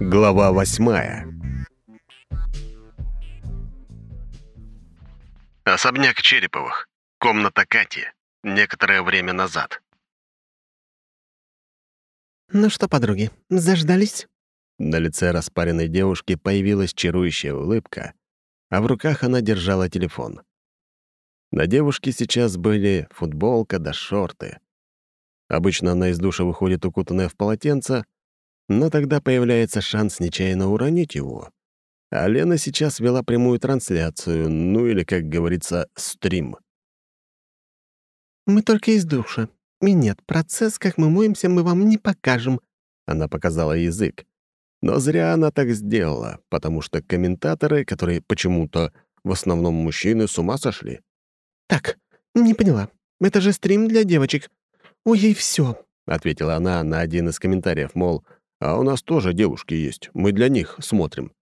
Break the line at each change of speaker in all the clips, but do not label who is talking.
Глава восьмая Особняк Череповых. Комната Кати. Некоторое время назад.
«Ну что, подруги, заждались?»
На лице распаренной девушки появилась чарующая улыбка, а в руках она держала телефон. На девушке сейчас были футболка да шорты. Обычно она из душа выходит укутанная в полотенце, но тогда появляется шанс нечаянно уронить его. А Лена сейчас вела прямую трансляцию, ну или, как говорится, стрим.
«Мы только из душа. И нет, процесс, как мы моемся, мы вам не покажем», — она показала язык.
Но зря она так сделала, потому что комментаторы, которые почему-то в основном мужчины, с ума сошли.
«Так, не поняла. Это же стрим для девочек. Ой, ей все,
ответила она на один из комментариев, мол, а у нас тоже девушки есть, мы для них смотрим.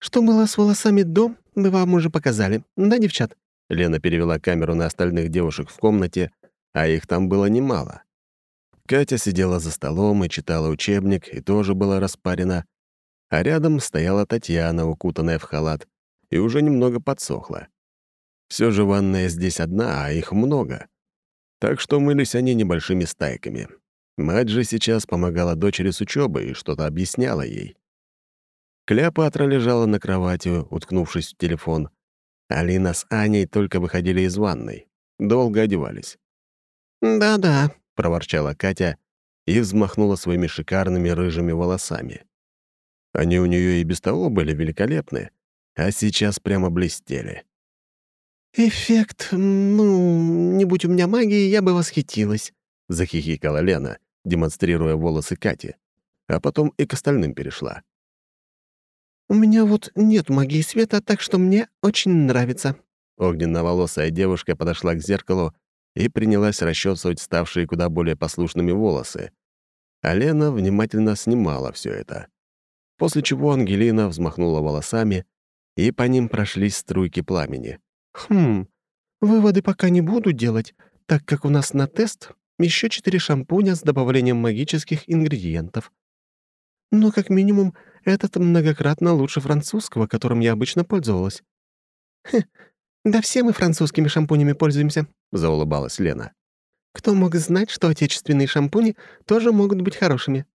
«Что было с волосами до, мы вам уже показали, да, девчат?»
Лена перевела камеру на остальных девушек в комнате, а их там было немало. Катя сидела за столом и читала учебник, и тоже была распарена, а рядом стояла Татьяна, укутанная в халат, и уже немного подсохла. Все же ванная здесь одна, а их много. Так что мылись они небольшими стайками. Мать же сейчас помогала дочери с учебой и что-то объясняла ей. Кляпатра лежала на кровати, уткнувшись в телефон. Алина с Аней только выходили из ванной. Долго одевались.
«Да-да», —
проворчала Катя и взмахнула своими шикарными рыжими волосами. Они у нее и без того были великолепны, а сейчас прямо блестели.
«Эффект, ну, не будь у меня магии, я бы восхитилась», —
захихикала Лена, демонстрируя волосы Кати, а потом и к остальным перешла.
«У меня вот нет магии света, так что мне очень нравится».
Огненно-волосая девушка подошла к зеркалу и принялась расчесывать ставшие куда более послушными волосы. А Лена внимательно снимала все это. После чего Ангелина взмахнула волосами, и по ним прошлись струйки пламени.
«Хм, выводы пока не буду делать, так как у нас на тест еще четыре шампуня с добавлением магических ингредиентов. Но как минимум этот многократно лучше французского, которым я обычно пользовалась. «Хе, да все мы французскими шампунями пользуемся», — заулыбалась Лена. «Кто мог знать, что отечественные шампуни тоже могут быть хорошими?»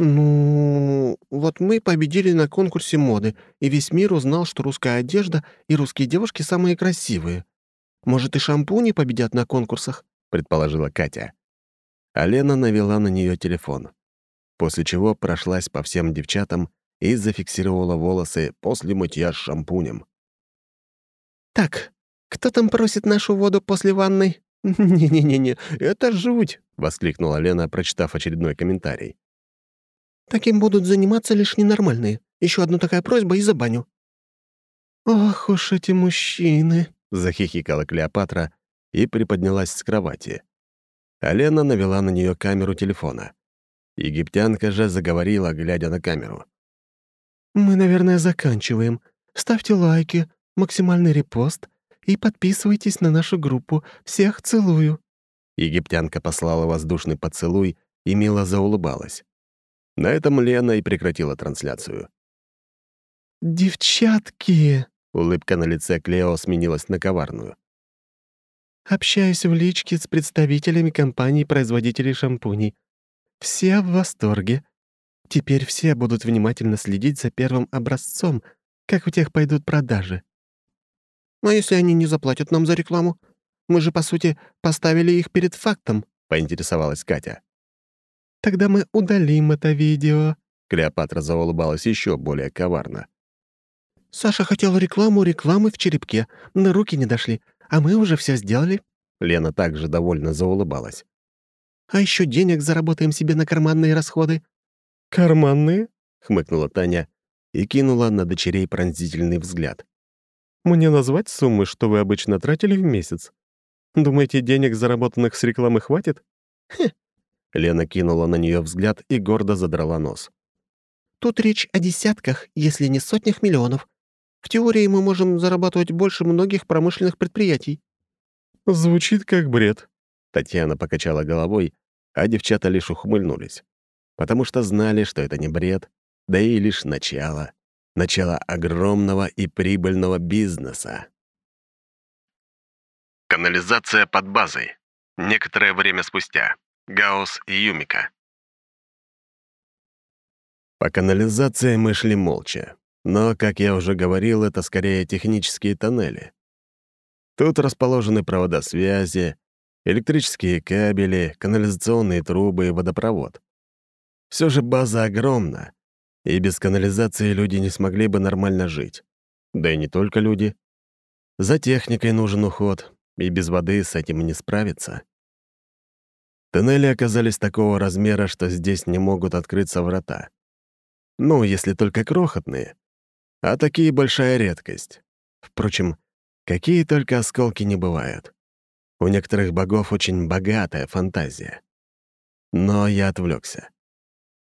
«Ну, вот мы победили на конкурсе моды, и весь мир узнал, что русская одежда и русские девушки самые красивые. Может, и шампуни победят на конкурсах?»
— предположила Катя. А Лена навела на нее телефон, после чего прошлась по всем девчатам и зафиксировала волосы после мытья с шампунем.
«Так, кто там просит нашу воду после ванной?» «Не-не-не, это жуть!» — воскликнула Лена, прочитав очередной комментарий. «Таким будут заниматься лишь ненормальные. Еще одна такая просьба и за баню». «Ох уж эти мужчины!» — захихикала Клеопатра, и приподнялась с кровати.
Алена навела на нее камеру телефона. Египтянка же заговорила, глядя на камеру.
«Мы, наверное, заканчиваем. Ставьте лайки, максимальный репост и подписывайтесь на нашу группу. Всех целую».
Египтянка послала воздушный поцелуй и мило заулыбалась. На этом Лена и прекратила трансляцию.
«Девчатки!»
— улыбка на лице Клео сменилась на коварную.
Общаюсь в личке с представителями компаний-производителей шампуней. Все в восторге. Теперь все будут внимательно следить за первым образцом, как у тех пойдут продажи. А если они не заплатят нам за рекламу? Мы же, по сути, поставили их перед фактом, — поинтересовалась Катя. Тогда мы удалим это видео.
Клеопатра заулыбалась еще более коварно.
Саша хотел рекламу рекламы в черепке, но руки не дошли. А мы уже все сделали».
Лена также довольно заулыбалась.
«А еще денег заработаем себе на карманные расходы».
«Карманные?» — хмыкнула Таня и кинула на дочерей пронзительный взгляд. «Мне назвать суммы, что вы обычно тратили в месяц? Думаете, денег, заработанных с рекламы, хватит?»
«Хе».
Лена кинула на нее взгляд и гордо задрала нос.
«Тут речь о десятках, если не сотнях миллионов. В теории мы можем зарабатывать больше многих промышленных предприятий».
«Звучит как бред», — Татьяна покачала головой, а девчата лишь ухмыльнулись. потому что знали, что это не бред, да и лишь начало. Начало огромного и прибыльного бизнеса. Канализация под базой. Некоторое время спустя. Гаус и Юмика. По канализации мы шли молча. Но, как я уже говорил, это скорее технические тоннели. Тут расположены провода связи, электрические кабели, канализационные трубы и водопровод. Все же база огромна, и без канализации люди не смогли бы нормально жить. Да и не только люди. За техникой нужен уход, и без воды с этим не справиться. Тоннели оказались такого размера, что здесь не могут открыться врата. Ну, если только крохотные. А такие большая редкость. Впрочем, какие только осколки не бывают. У некоторых богов очень богатая фантазия. Но я отвлекся.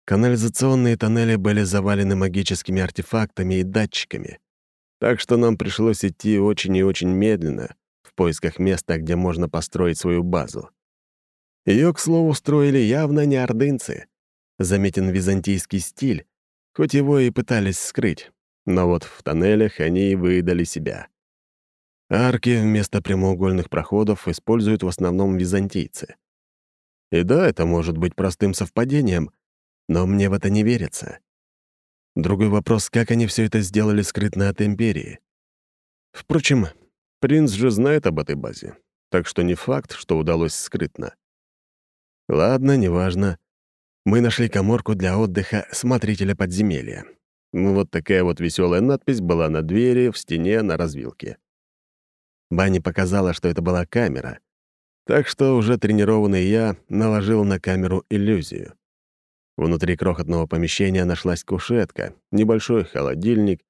Канализационные тоннели были завалены магическими артефактами и датчиками, так что нам пришлось идти очень и очень медленно в поисках места, где можно построить свою базу. Ее, к слову, строили явно не ордынцы. Заметен византийский стиль, хоть его и пытались скрыть, но вот в тоннелях они и выдали себя. Арки вместо прямоугольных проходов используют в основном византийцы. И да, это может быть простым совпадением — но мне в это не верится. Другой вопрос, как они все это сделали скрытно от Империи. Впрочем, принц же знает об этой базе, так что не факт, что удалось скрытно. Ладно, неважно. Мы нашли коморку для отдыха смотрителя подземелья. Вот такая вот веселая надпись была на двери, в стене, на развилке. Банни показала, что это была камера, так что уже тренированный я наложил на камеру иллюзию. Внутри крохотного помещения нашлась кушетка, небольшой холодильник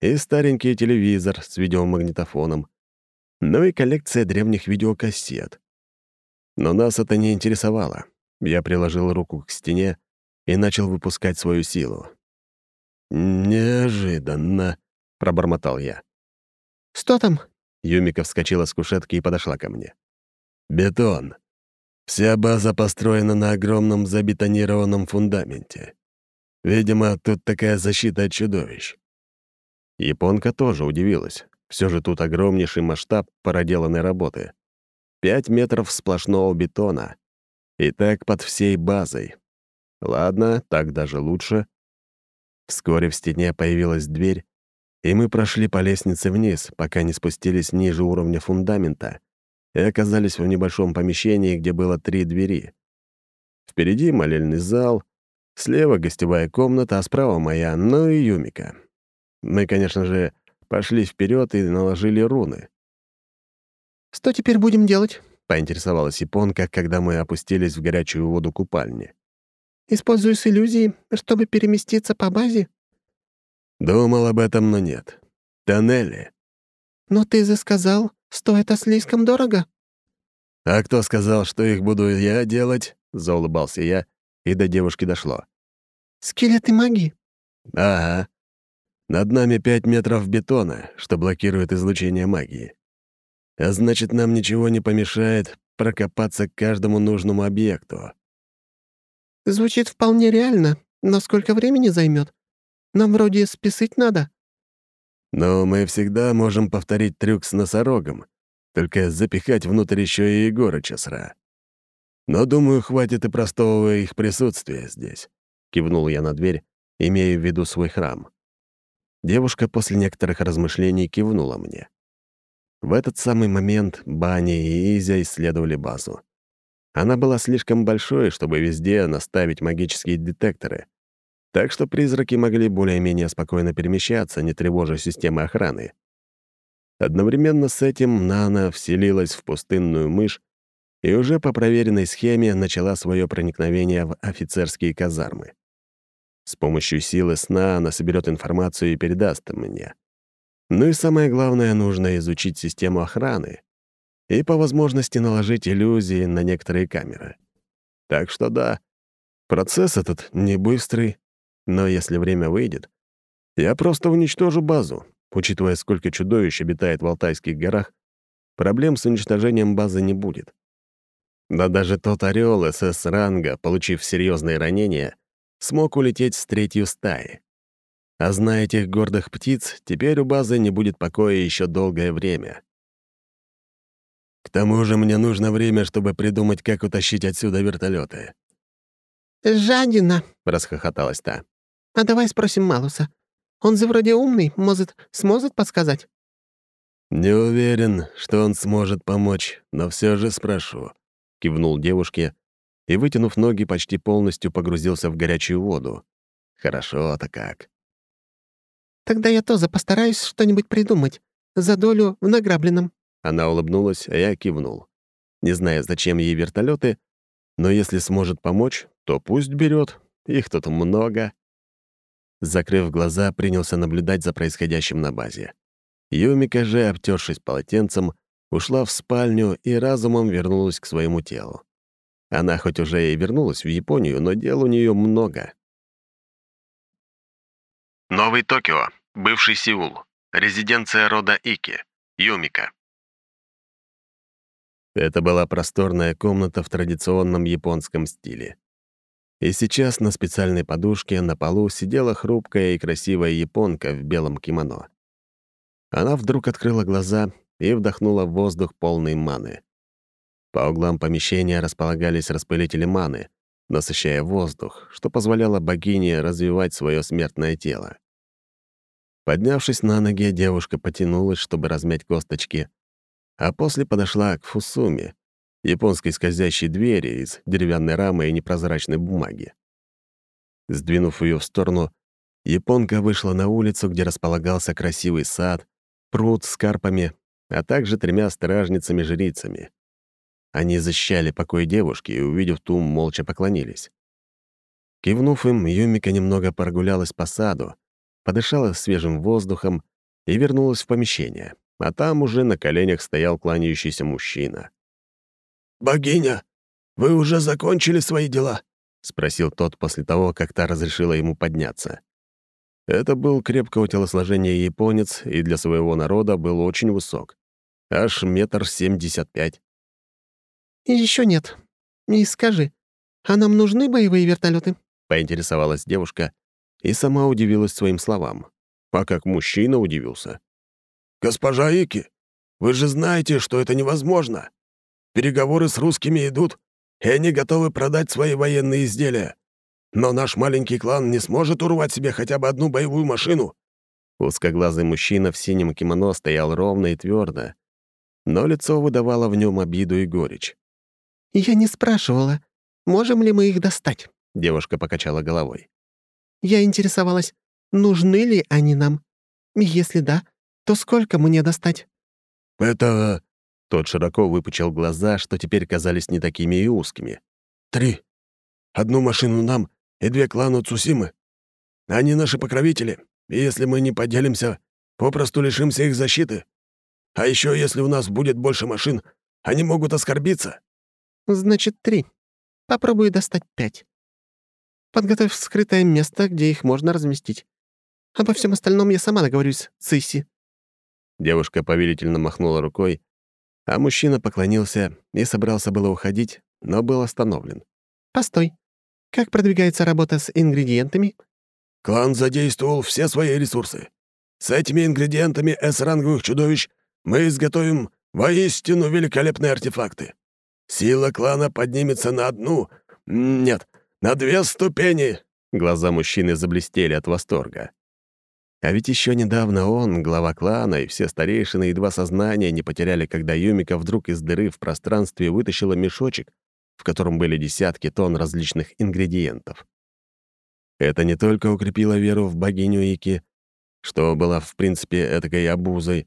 и старенький телевизор с видеомагнитофоном, ну и коллекция древних видеокассет. Но нас это не интересовало. Я приложил руку к стене и начал выпускать свою силу. «Неожиданно», — пробормотал я.
«Что там?»
Юмика вскочила с кушетки и подошла ко мне. «Бетон. Вся база построена на огромном забетонированном фундаменте. Видимо, тут такая защита от чудовищ. Японка тоже удивилась. Все же тут огромнейший масштаб проделанной работы. Пять метров сплошного бетона. И так под всей базой. Ладно, так даже лучше. Вскоре в стене появилась дверь, и мы прошли по лестнице вниз, пока не спустились ниже уровня фундамента — и оказались в небольшом помещении, где было три двери. Впереди молельный зал, слева гостевая комната, а справа моя, ну и Юмика. Мы, конечно же, пошли вперед и наложили руны.
«Что теперь будем делать?»
— поинтересовалась японка, когда мы опустились в горячую воду купальни.
«Используешь иллюзии, чтобы переместиться по базе?»
Думал об этом, но нет. Тоннели.
«Но ты же сказал, что это слишком дорого?»
«А кто сказал, что их буду я делать?» — заулыбался я, и до девушки дошло.
«Скелеты магии».
«Ага. Над нами пять метров бетона, что блокирует излучение магии. А значит, нам ничего не помешает прокопаться к каждому нужному объекту».
«Звучит вполне реально, но сколько времени займет? Нам вроде списать надо».
Но мы всегда можем повторить трюк с носорогом, только запихать внутрь еще и Егорыча сра. Но, думаю, хватит и простого их присутствия здесь», — кивнул я на дверь, имея в виду свой храм. Девушка после некоторых размышлений кивнула мне. В этот самый момент Бани и Изя исследовали базу. Она была слишком большой, чтобы везде наставить магические детекторы, так что призраки могли более-менее спокойно перемещаться, не тревожа системы охраны. Одновременно с этим Нана вселилась в пустынную мышь и уже по проверенной схеме начала свое проникновение в офицерские казармы. С помощью силы сна она соберет информацию и передаст мне. Ну и самое главное, нужно изучить систему охраны и по возможности наложить иллюзии на некоторые камеры. Так что да, процесс этот не быстрый, но если время выйдет, я просто уничтожу базу. Учитывая, сколько чудовищ обитает в Алтайских горах, проблем с уничтожением базы не будет. Да даже тот орел СС-ранга, получив серьезные ранения, смог улететь с третью стаи. А зная этих гордых птиц, теперь у базы не будет покоя еще долгое время. К тому же мне нужно время, чтобы придумать, как утащить отсюда вертолеты.
«Жадина!»
— расхохоталась та.
«А давай спросим Малуса. Он же вроде умный, может, сможет подсказать?»
«Не уверен, что он сможет помочь, но все же спрошу», — кивнул девушке и, вытянув ноги, почти полностью погрузился в горячую воду. «Хорошо-то как».
«Тогда я тоже постараюсь что-нибудь придумать. За долю в награбленном».
Она улыбнулась, а я кивнул. Не зная, зачем ей вертолеты, но если сможет помочь, то пусть берет. Их тут много. Закрыв глаза, принялся наблюдать за происходящим на базе. Юмика же, обтершись полотенцем, ушла в спальню и разумом вернулась к своему телу. Она хоть уже и вернулась в Японию, но дел у нее много. Новый Токио, бывший Сеул, резиденция рода Ики, Юмика. Это была просторная комната в традиционном японском стиле. И сейчас на специальной подушке на полу сидела хрупкая и красивая японка в белом кимоно. Она вдруг открыла глаза и вдохнула воздух полный маны. По углам помещения располагались распылители маны, насыщая воздух, что позволяло богине развивать свое смертное тело. Поднявшись на ноги, девушка потянулась, чтобы размять косточки, а после подошла к фусуме, японской скользящей двери из деревянной рамы и непрозрачной бумаги. Сдвинув ее в сторону, японка вышла на улицу, где располагался красивый сад, пруд с карпами, а также тремя стражницами-жрицами. Они защищали покой девушки и, увидев ту, молча поклонились. Кивнув им, Юмика немного прогулялась по саду, подышала свежим воздухом и вернулась в помещение а там уже на коленях стоял кланяющийся мужчина. «Богиня, вы уже закончили свои дела?» — спросил тот после того, как та разрешила ему подняться. Это был крепкого телосложения японец и для своего народа был очень высок. Аж метр семьдесят пять.
Еще нет. И скажи, а нам нужны боевые вертолеты?
поинтересовалась девушка и сама удивилась своим словам. А как мужчина удивился. «Госпожа Ики, вы же знаете, что это невозможно. Переговоры с русскими идут, и они готовы продать свои военные изделия. Но наш маленький клан не сможет урвать себе хотя бы одну боевую машину». Узкоглазый мужчина в синем кимоно стоял ровно и твердо, но лицо выдавало в нем обиду и горечь.
«Я не спрашивала, можем ли мы их достать?»
— девушка покачала головой.
«Я интересовалась, нужны ли они нам. Если да, то сколько мне достать?»
«Это...» Тот широко выпучил глаза, что теперь казались не такими и узкими. «Три. Одну машину нам и две клану Цусимы. Они наши покровители, и если мы не поделимся, попросту лишимся их защиты. А еще если у нас будет больше машин, они могут оскорбиться».
«Значит, три. Попробую достать пять. Подготовь скрытое место, где их можно разместить. Обо всем остальном я сама договорюсь с Исси».
Девушка повелительно махнула рукой, а мужчина поклонился и собрался было уходить, но был остановлен.
«Постой. Как продвигается работа с ингредиентами?»
«Клан задействовал все свои ресурсы. С этими ингредиентами С-ранговых чудовищ мы изготовим воистину великолепные артефакты. Сила клана поднимется на одну... Нет, на две ступени!» Глаза мужчины заблестели от восторга. А ведь еще недавно он, глава клана, и все старейшины едва сознания не потеряли, когда Юмика вдруг из дыры в пространстве вытащила мешочек, в котором были десятки тонн различных ингредиентов. Это не только укрепило веру в богиню Ики, что была, в принципе, этакой обузой,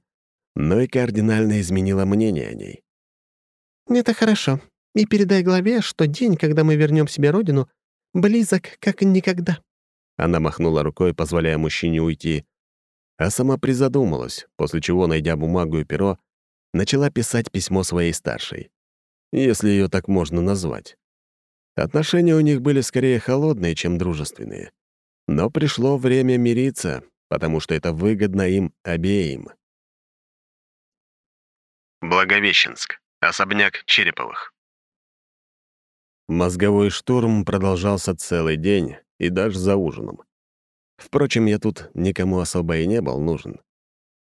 но и кардинально изменило мнение о ней.
«Это хорошо. И передай главе, что день, когда мы вернем себе родину, близок как никогда».
Она махнула рукой, позволяя мужчине уйти, а сама призадумалась, после чего, найдя бумагу и перо, начала писать письмо своей старшей. Если ее так можно назвать. Отношения у них были скорее холодные, чем дружественные. Но пришло время мириться, потому что это выгодно им обеим. Благовещенск. Особняк Череповых. Мозговой штурм продолжался целый день, и даже за ужином. Впрочем, я тут никому особо и не был нужен.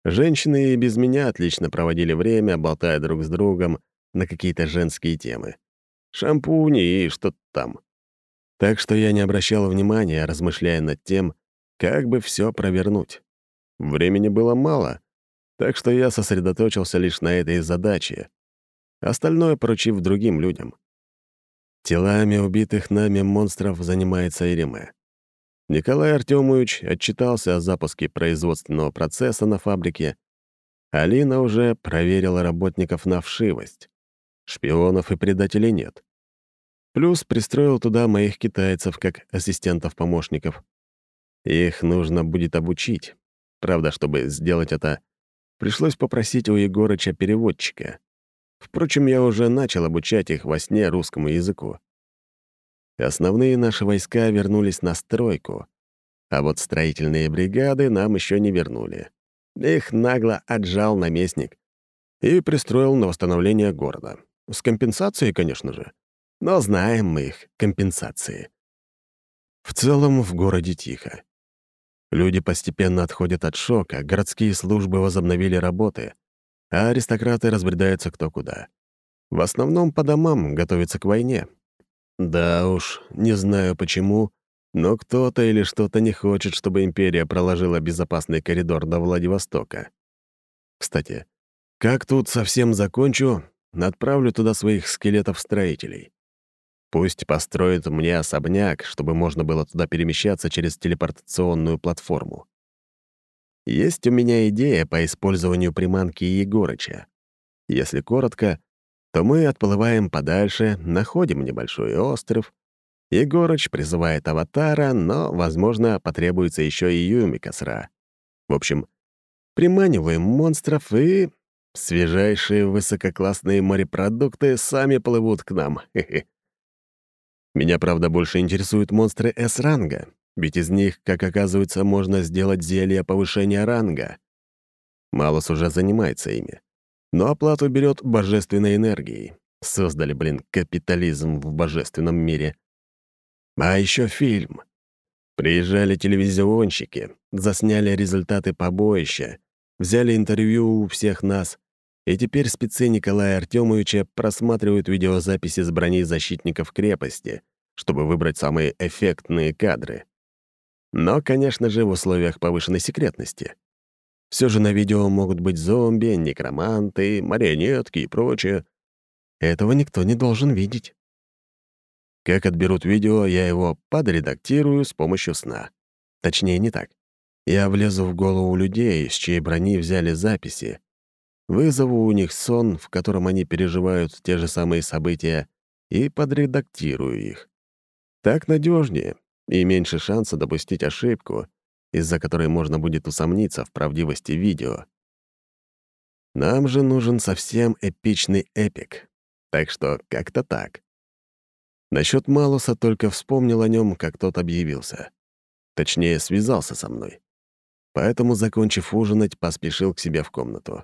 Женщины и без меня отлично проводили время, болтая друг с другом на какие-то женские темы. Шампуни и что-то там. Так что я не обращал внимания, размышляя над тем, как бы все провернуть. Времени было мало, так что я сосредоточился лишь на этой задаче, остальное поручив другим людям. Телами убитых нами монстров занимается Ириме. Николай Артемович отчитался о запуске производственного процесса на фабрике. Алина уже проверила работников на вшивость. Шпионов и предателей нет. Плюс пристроил туда моих китайцев как ассистентов-помощников. Их нужно будет обучить. Правда, чтобы сделать это, пришлось попросить у Егорыча переводчика. Впрочем, я уже начал обучать их во сне русскому языку. Основные наши войска вернулись на стройку, а вот строительные бригады нам еще не вернули. Их нагло отжал наместник и пристроил на восстановление города. С компенсацией, конечно же. Но знаем мы их компенсации. В целом в городе тихо. Люди постепенно отходят от шока, городские службы возобновили работы, а аристократы разбредаются кто куда. В основном по домам готовятся к войне. Да уж, не знаю почему, но кто-то или что-то не хочет, чтобы империя проложила безопасный коридор до Владивостока. Кстати, как тут совсем закончу, отправлю туда своих скелетов-строителей. Пусть построят мне особняк, чтобы можно было туда перемещаться через телепортационную платформу. Есть у меня идея по использованию приманки Егорыча. Если коротко, то мы отплываем подальше, находим небольшой остров. Егорыч призывает аватара, но, возможно, потребуется еще и Юмикасра. В общем, приманиваем монстров и... Свежайшие высококлассные морепродукты сами плывут к нам. Меня, правда, больше интересуют монстры С-ранга, ведь из них, как оказывается, можно сделать зелье повышения ранга. Малос уже занимается ими. Но оплату берет божественной энергией. Создали, блин, капитализм в божественном мире. А еще фильм. Приезжали телевизионщики, засняли результаты побоища, взяли интервью у всех нас, и теперь спецы Николая Артемовича просматривают видеозаписи с брони защитников крепости, чтобы выбрать самые эффектные кадры. Но, конечно же, в условиях повышенной секретности. Все же на видео могут быть зомби, некроманты, марионетки и прочее. Этого никто не должен видеть. Как отберут видео, я его подредактирую с помощью сна. Точнее, не так. Я влезу в голову людей, с чьей брони взяли записи, Вызову у них сон, в котором они переживают те же самые события, и подредактирую их. Так надежнее и меньше шанса допустить ошибку, из-за которой можно будет усомниться в правдивости видео. Нам же нужен совсем эпичный эпик, так что как-то так. Насчет Малуса только вспомнил о нем, как тот объявился. Точнее, связался со мной. Поэтому, закончив ужинать, поспешил к себе в комнату.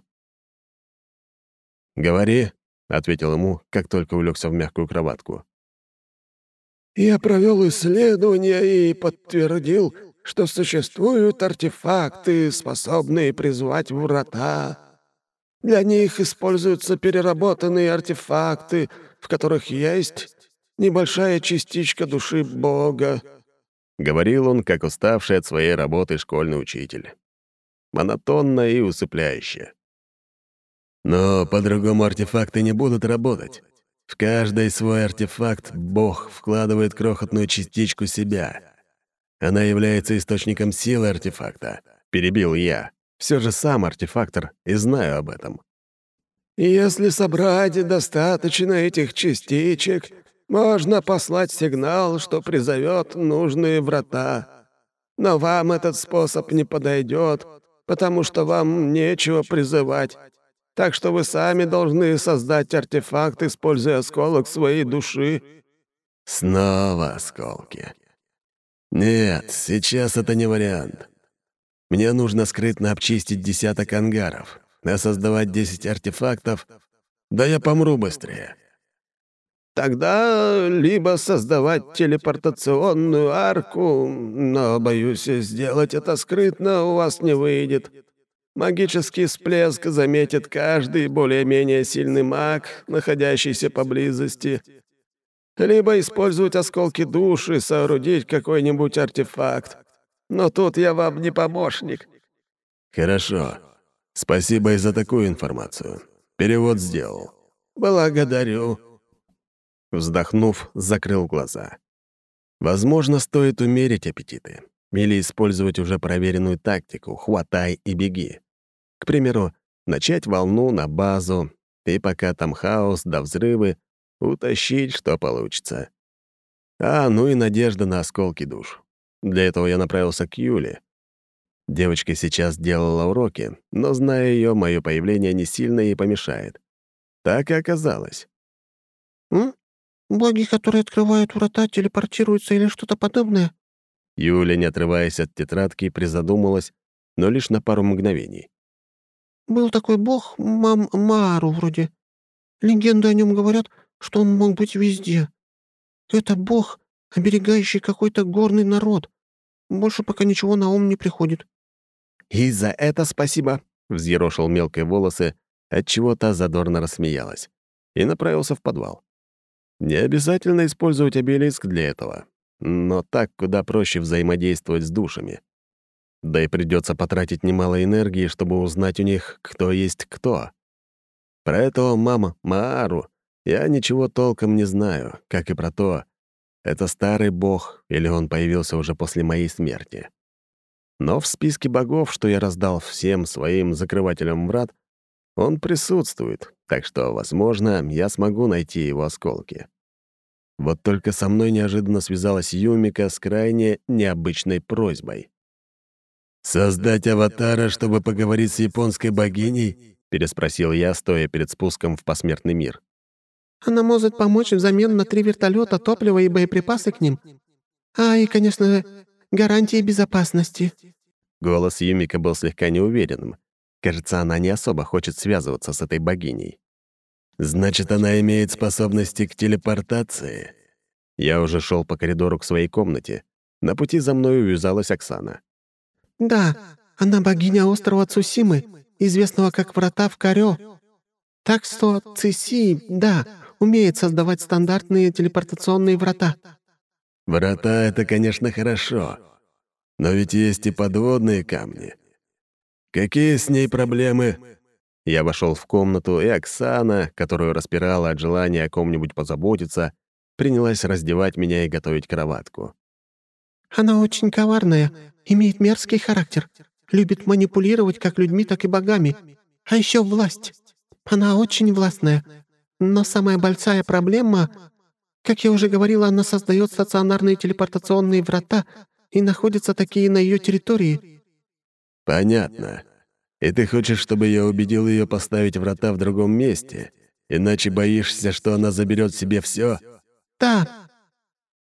«Говори», — ответил ему, как только улегся в мягкую кроватку.
«Я провел исследование и подтвердил, что существуют артефакты, способные призвать врата. Для них используются переработанные артефакты, в которых есть небольшая частичка души Бога», —
говорил он, как уставший от своей работы школьный учитель. Монотонно и усыпляюще. Но по-другому артефакты не будут работать. В каждый свой артефакт Бог вкладывает крохотную частичку себя. Она является источником силы артефакта. Перебил я. Все же сам артефактор и знаю об этом.
Если собрать достаточно этих частичек, можно послать сигнал, что призовет нужные врата. Но вам этот способ не подойдет, потому что вам нечего призывать. Так что вы сами должны создать артефакт, используя осколок своей души».
«Снова осколки. Нет, сейчас это не вариант. Мне нужно скрытно обчистить десяток ангаров, а создавать десять артефактов... Да я помру быстрее.
Тогда либо создавать телепортационную арку, но, боюсь, сделать это скрытно у вас не выйдет. Магический всплеск заметит каждый более-менее сильный маг, находящийся поблизости. Либо использовать осколки души, соорудить какой-нибудь артефакт. Но тут я вам не помощник».
«Хорошо. Спасибо и за такую информацию. Перевод сделал».
«Благодарю».
Вздохнув, закрыл глаза. Возможно, стоит умерить аппетиты. Или использовать уже проверенную тактику «хватай и беги». К примеру, начать волну на базу, и пока там хаос да взрывы, утащить, что получится. А, ну и надежда на осколки душ. Для этого я направился к Юле. Девочка сейчас делала уроки, но, зная ее, мое появление не сильно ей помешает. Так и оказалось.
«М? Боги, которые открывают врата, телепортируются или что-то подобное?»
Юля, не отрываясь от тетрадки, призадумалась, но лишь на пару мгновений.
«Был такой бог, мам Мару вроде. Легенды о нем говорят, что он мог быть везде. Это бог, оберегающий какой-то горный народ. Больше пока ничего на ум не приходит».
«И за это спасибо», — взъерошил мелкие волосы, отчего та задорно рассмеялась, и направился в подвал. Не обязательно использовать обелиск для этого но так куда проще взаимодействовать с душами. Да и придется потратить немало энергии, чтобы узнать у них, кто есть кто. Про этого мама Маару я ничего толком не знаю, как и про то, это старый бог или он появился уже после моей смерти. Но в списке богов, что я раздал всем своим закрывателям врат, он присутствует, так что, возможно, я смогу найти его осколки. Вот только со мной неожиданно связалась Юмика с крайне необычной просьбой. «Создать аватара, чтобы поговорить с японской богиней?» — переспросил я, стоя перед спуском в посмертный мир.
«Она может помочь взамен на три вертолета, топливо и боеприпасы к ним. А, и, конечно гарантии безопасности».
Голос Юмика был слегка неуверенным. Кажется, она не особо хочет связываться с этой богиней. Значит, она имеет способности к телепортации. Я уже шел по коридору к своей комнате. На пути за мной увязалась Оксана.
«Да, она богиня острова Цусимы, известного как Врата в Карё. Так что Циси, да, умеет создавать стандартные телепортационные врата».
«Врата — это, конечно, хорошо. Но ведь есть и подводные камни. Какие с ней проблемы?» Я вошел в комнату, и Оксана, которую распирала от желания о ком-нибудь позаботиться, принялась раздевать меня и готовить кроватку.
«Она очень коварная, имеет мерзкий характер, любит манипулировать как людьми, так и богами, а еще власть. Она очень властная. Но самая большая проблема, как я уже говорила, она создает стационарные телепортационные врата, и находятся такие на ее территории».
«Понятно. И ты хочешь, чтобы я убедил ее поставить врата в другом месте? Иначе боишься, что она заберет себе все?
Да.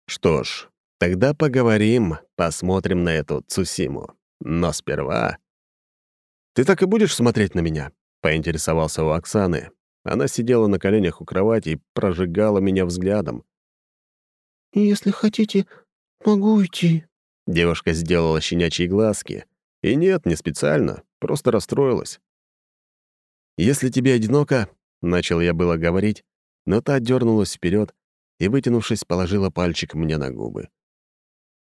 Что ж, тогда поговорим, посмотрим на эту Цусиму. Но сперва... Ты так и будешь смотреть на меня? Поинтересовался у Оксаны. Она сидела на коленях у кровати и прожигала меня взглядом.
«Если хотите, могу уйти».
Девушка сделала щенячьи глазки. И нет, не специально. Просто расстроилась. «Если тебе одиноко...» — начал я было говорить, но та дернулась вперед и, вытянувшись, положила пальчик мне на губы.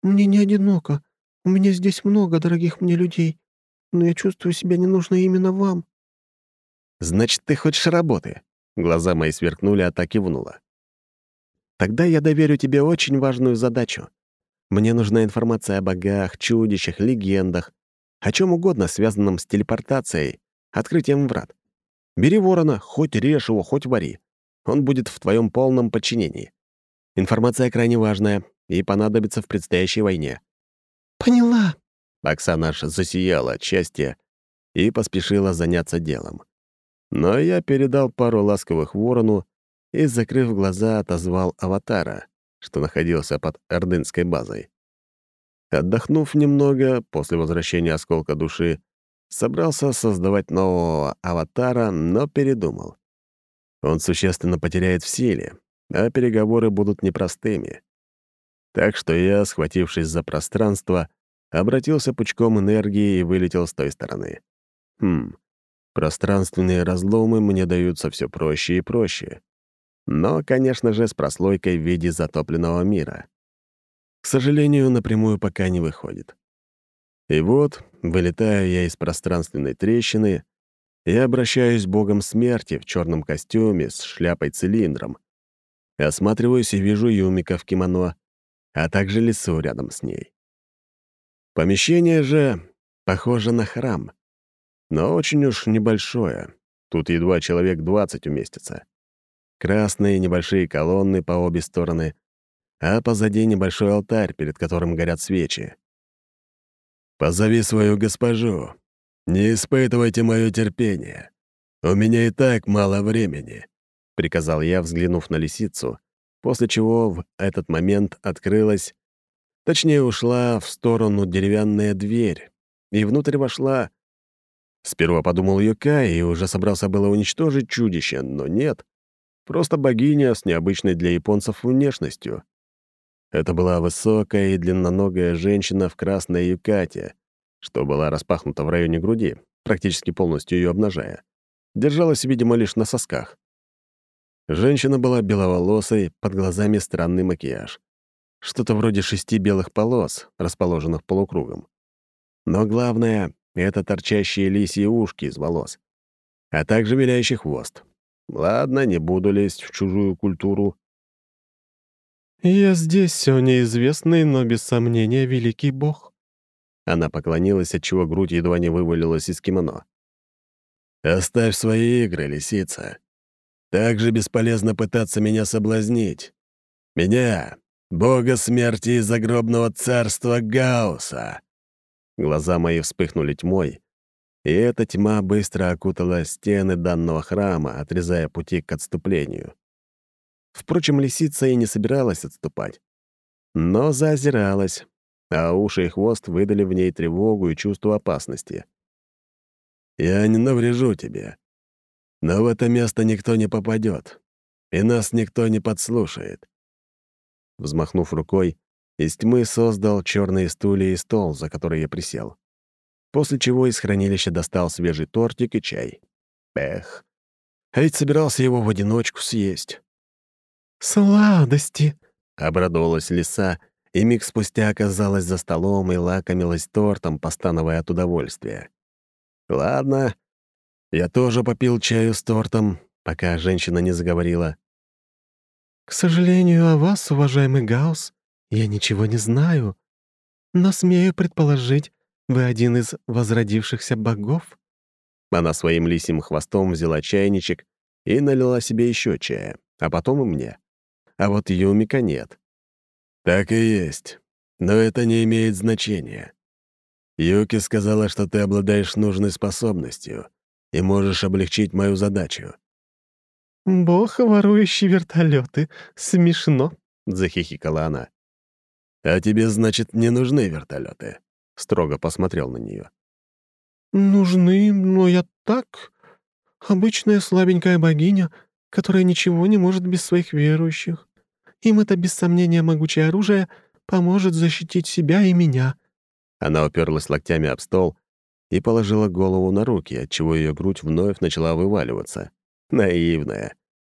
«Мне не одиноко. У меня здесь много дорогих мне людей, но я чувствую себя ненужной именно вам».
«Значит, ты хочешь работы?» Глаза мои сверкнули, а та кивнула. «Тогда я доверю тебе очень важную задачу. Мне нужна информация о богах, чудищах, легендах, о чем угодно, связанном с телепортацией, открытием врат. Бери ворона, хоть режь его, хоть вари. Он будет в твоем полном подчинении. Информация крайне важная и понадобится в предстоящей войне».
«Поняла».
Оксана аж засияла от счастья и поспешила заняться делом. Но я передал пару ласковых ворону и, закрыв глаза, отозвал аватара, что находился под ордынской базой. Отдохнув немного после возвращения осколка души, собрался создавать нового аватара, но передумал. Он существенно потеряет в силе, а переговоры будут непростыми. Так что я, схватившись за пространство, обратился пучком энергии и вылетел с той стороны. Хм, пространственные разломы мне даются все проще и проще. Но, конечно же, с прослойкой в виде затопленного мира. Сожалению, напрямую пока не выходит. И вот, вылетаю я из пространственной трещины и обращаюсь богом смерти в черном костюме с шляпой-цилиндром. Осматриваюсь и вижу Юмика в кимоно, а также лесу рядом с ней. Помещение же похоже на храм, но очень уж небольшое. Тут едва человек двадцать уместится. Красные небольшие колонны по обе стороны, а позади небольшой алтарь, перед которым горят свечи. «Позови свою госпожу. Не испытывайте мое терпение. У меня и так мало времени», — приказал я, взглянув на лисицу, после чего в этот момент открылась, точнее, ушла в сторону деревянная дверь, и внутрь вошла... Сперва подумал Юкай и уже собрался было уничтожить чудище, но нет. Просто богиня с необычной для японцев внешностью. Это была высокая и длинноногая женщина в красной юкате, что была распахнута в районе груди, практически полностью ее обнажая. Держалась, видимо, лишь на сосках. Женщина была беловолосой, под глазами странный макияж. Что-то вроде шести белых полос, расположенных полукругом. Но главное — это торчащие лисьи ушки из волос, а также виляющий хвост. Ладно, не буду лезть в чужую культуру,
«Я здесь все неизвестный, но без сомнения великий бог».
Она поклонилась, отчего грудь едва не вывалилась из кимоно. «Оставь свои игры, лисица. Так же бесполезно пытаться меня соблазнить. Меня, бога смерти из загробного царства Гауса». Глаза мои вспыхнули тьмой, и эта тьма быстро окутала стены данного храма, отрезая пути к отступлению. Впрочем, лисица и не собиралась отступать. Но заозиралась, а уши и хвост выдали в ней тревогу и чувство опасности. «Я не наврежу тебе. Но в это место никто не попадет, и нас никто не подслушает». Взмахнув рукой, из тьмы создал черные стулья и стол, за который я присел. После чего из хранилища достал свежий тортик и чай. Эх, а ведь собирался его в одиночку съесть.
«Сладости!»
— обрадовалась лиса, и миг спустя оказалась за столом и лакомилась тортом, постановая от удовольствия. «Ладно, я тоже попил чаю с тортом, пока женщина не заговорила».
«К сожалению, о вас, уважаемый Гаус, я ничего не знаю, но смею предположить, вы один из возродившихся богов».
Она своим лисим хвостом взяла чайничек и налила себе еще чая, а потом и мне а вот Юмика нет. Так и есть. Но это не имеет значения. Юки сказала, что ты обладаешь нужной способностью и можешь облегчить мою задачу.
«Бог, ворующий вертолеты, смешно», — захихикала она.
«А тебе, значит, не нужны вертолеты? строго посмотрел на нее.
«Нужны, но я так. Обычная слабенькая богиня, которая ничего не может без своих верующих. Им это, без сомнения, могучее оружие поможет защитить себя и меня».
Она уперлась локтями об стол и положила голову на руки, отчего ее грудь вновь начала вываливаться. Наивная.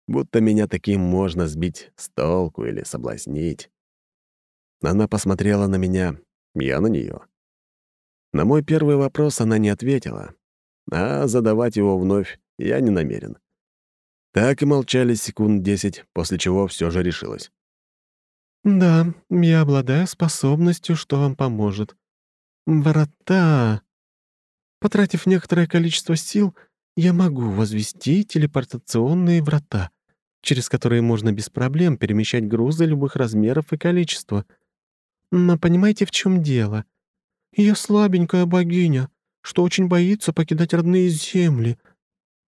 Будто меня таким можно сбить с толку или соблазнить. Она посмотрела на меня, я на нее. На мой первый вопрос она не ответила, а задавать его вновь я не намерен. Так и молчали секунд десять, после чего все же решилась.
«Да, я обладаю способностью, что вам поможет. Врата. Потратив некоторое количество сил, я могу возвести телепортационные врата, через которые можно без проблем перемещать грузы любых размеров и количества. Но понимаете, в чем дело? Я слабенькая богиня, что очень боится покидать родные земли —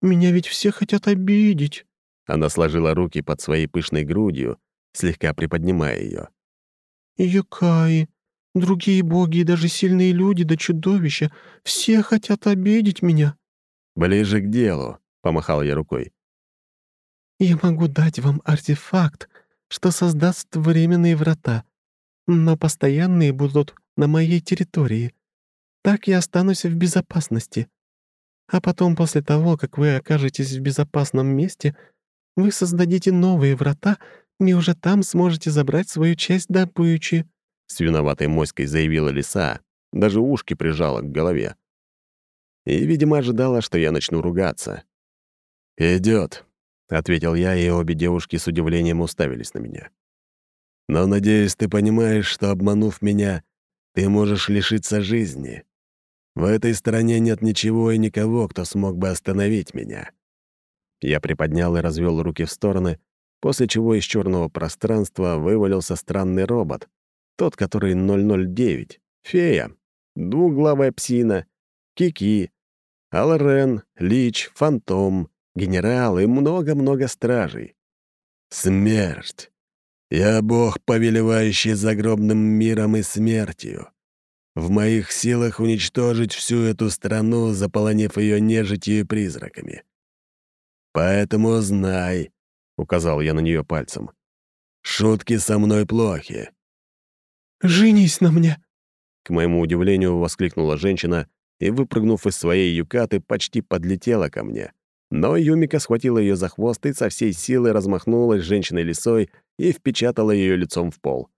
меня ведь все хотят обидеть».
Она сложила руки под своей пышной грудью, слегка приподнимая ее.
«Юкаи, другие боги и даже сильные люди да чудовища все хотят обидеть меня».
«Ближе к делу», — помахал я рукой.
«Я могу дать вам артефакт, что создаст временные врата, но постоянные будут на моей территории. Так я останусь в безопасности. А потом, после того, как вы окажетесь в безопасном месте, вы создадите новые врата и уже там сможете забрать свою часть добычи», —
с виноватой моськой заявила лиса, даже ушки прижала к голове. И, видимо, ожидала, что я начну ругаться. Идет, ответил я, и обе девушки с удивлением уставились на меня. «Но, надеюсь, ты понимаешь, что, обманув меня, ты можешь лишиться жизни. В этой стране нет ничего и никого, кто смог бы остановить меня». Я приподнял и развел руки в стороны, после чего из черного пространства вывалился странный робот, тот, который 009, фея, двуглавая псина, Кики, Алрен, Лич, Фантом, генерал и много-много стражей. Смерть. Я бог, повелевающий загробным миром и смертью. В моих силах уничтожить всю эту страну, заполонив ее нежитью и призраками. Поэтому знай, — указал я на нее пальцем, — шутки со мной плохи.
«Женись на мне!»
К моему удивлению воскликнула женщина и, выпрыгнув из своей юкаты, почти подлетела ко мне. Но Юмика схватила ее за хвост и со всей силы размахнулась женщиной-лисой и впечатала ее лицом в пол.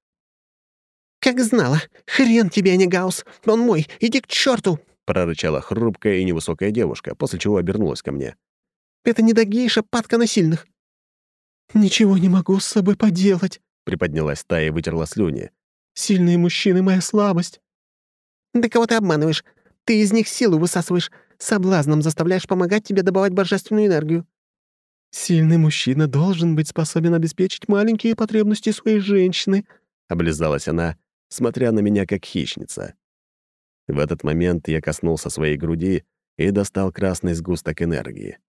«Как знала! Хрен тебе, а не Гаус! Он мой! Иди к черту!
прорычала хрупкая и невысокая девушка, после чего обернулась ко мне.
«Это не догейша, падка на сильных!»
«Ничего не могу с собой поделать», —
приподнялась та и вытерла слюни.
«Сильные мужчины — моя слабость».
«Да кого ты обманываешь? Ты из них силу высасываешь, соблазном заставляешь помогать тебе добывать божественную энергию».
«Сильный мужчина должен быть способен обеспечить маленькие потребности своей женщины», —
облизалась она, смотря на меня как хищница. В этот момент я коснулся своей груди и достал красный сгусток энергии.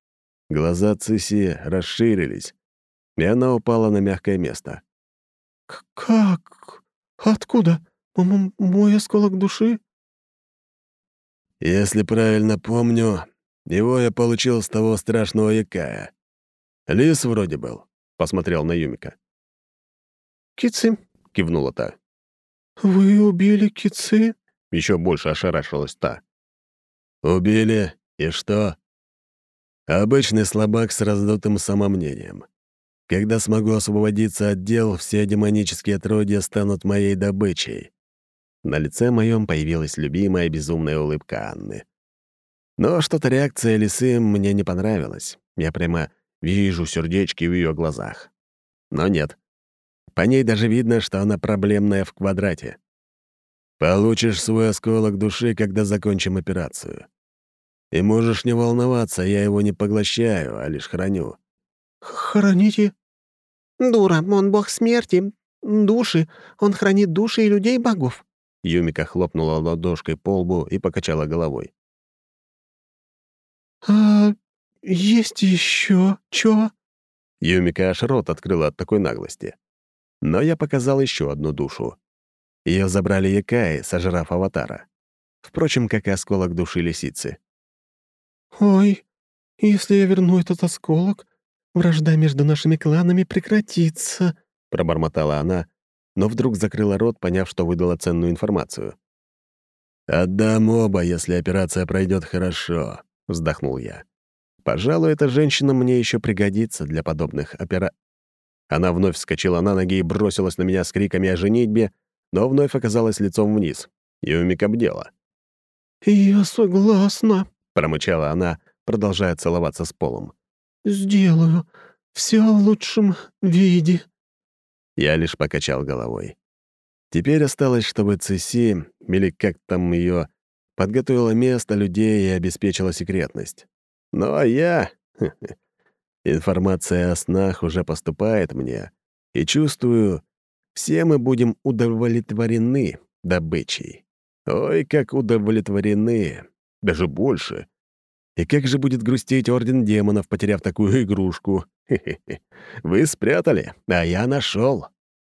Глаза Циси расширились, и она упала на мягкое место.
«Как? Откуда? М мой осколок души?»
«Если правильно помню, его я получил с того страшного якая. Лис вроде был», — посмотрел на Юмика.
«Кицы», —
кивнула та.
«Вы убили кицы?»
— еще больше ошарашилась та. «Убили? И что?» «Обычный слабак с раздутым самомнением. Когда смогу освободиться от дел, все демонические отродья станут моей добычей». На лице моем появилась любимая безумная улыбка Анны. Но что-то реакция лисы мне не понравилась. Я прямо Вижу сердечки в ее глазах. Но нет. По ней даже видно, что она проблемная в квадрате. Получишь свой осколок души, когда закончим операцию. И можешь не волноваться, я его не поглощаю, а лишь храню.
«Храните?»
«Дура, он бог смерти. Души. Он хранит души и людей богов».
Юмика хлопнула ладошкой по лбу и покачала головой.
«А «Есть еще чё?»
Юмика аж рот открыла от такой наглости. Но я показал еще одну душу. Ее забрали Якаи, сожрав аватара. Впрочем, как и осколок души лисицы.
«Ой, если я верну этот осколок, вражда между нашими кланами прекратится», —
пробормотала она, но вдруг закрыла рот, поняв, что выдала ценную информацию. «Отдам оба, если операция пройдет хорошо», — вздохнул я. Пожалуй, эта женщина мне еще пригодится для подобных опера... Она вновь вскочила на ноги и бросилась на меня с криками о женитьбе, но вновь оказалась лицом вниз. Юмик обдела.
«Я согласна», —
промычала она, продолжая целоваться с полом.
«Сделаю. Все в лучшем виде».
Я лишь покачал головой. Теперь осталось, чтобы Циси, или как там ее, подготовила место людей и обеспечила секретность. Ну а я... Информация о снах уже поступает мне, и чувствую, все мы будем удовлетворены добычей. Ой, как удовлетворены, даже больше. И как же будет грустить Орден Демонов, потеряв такую игрушку? Вы спрятали, а я нашел.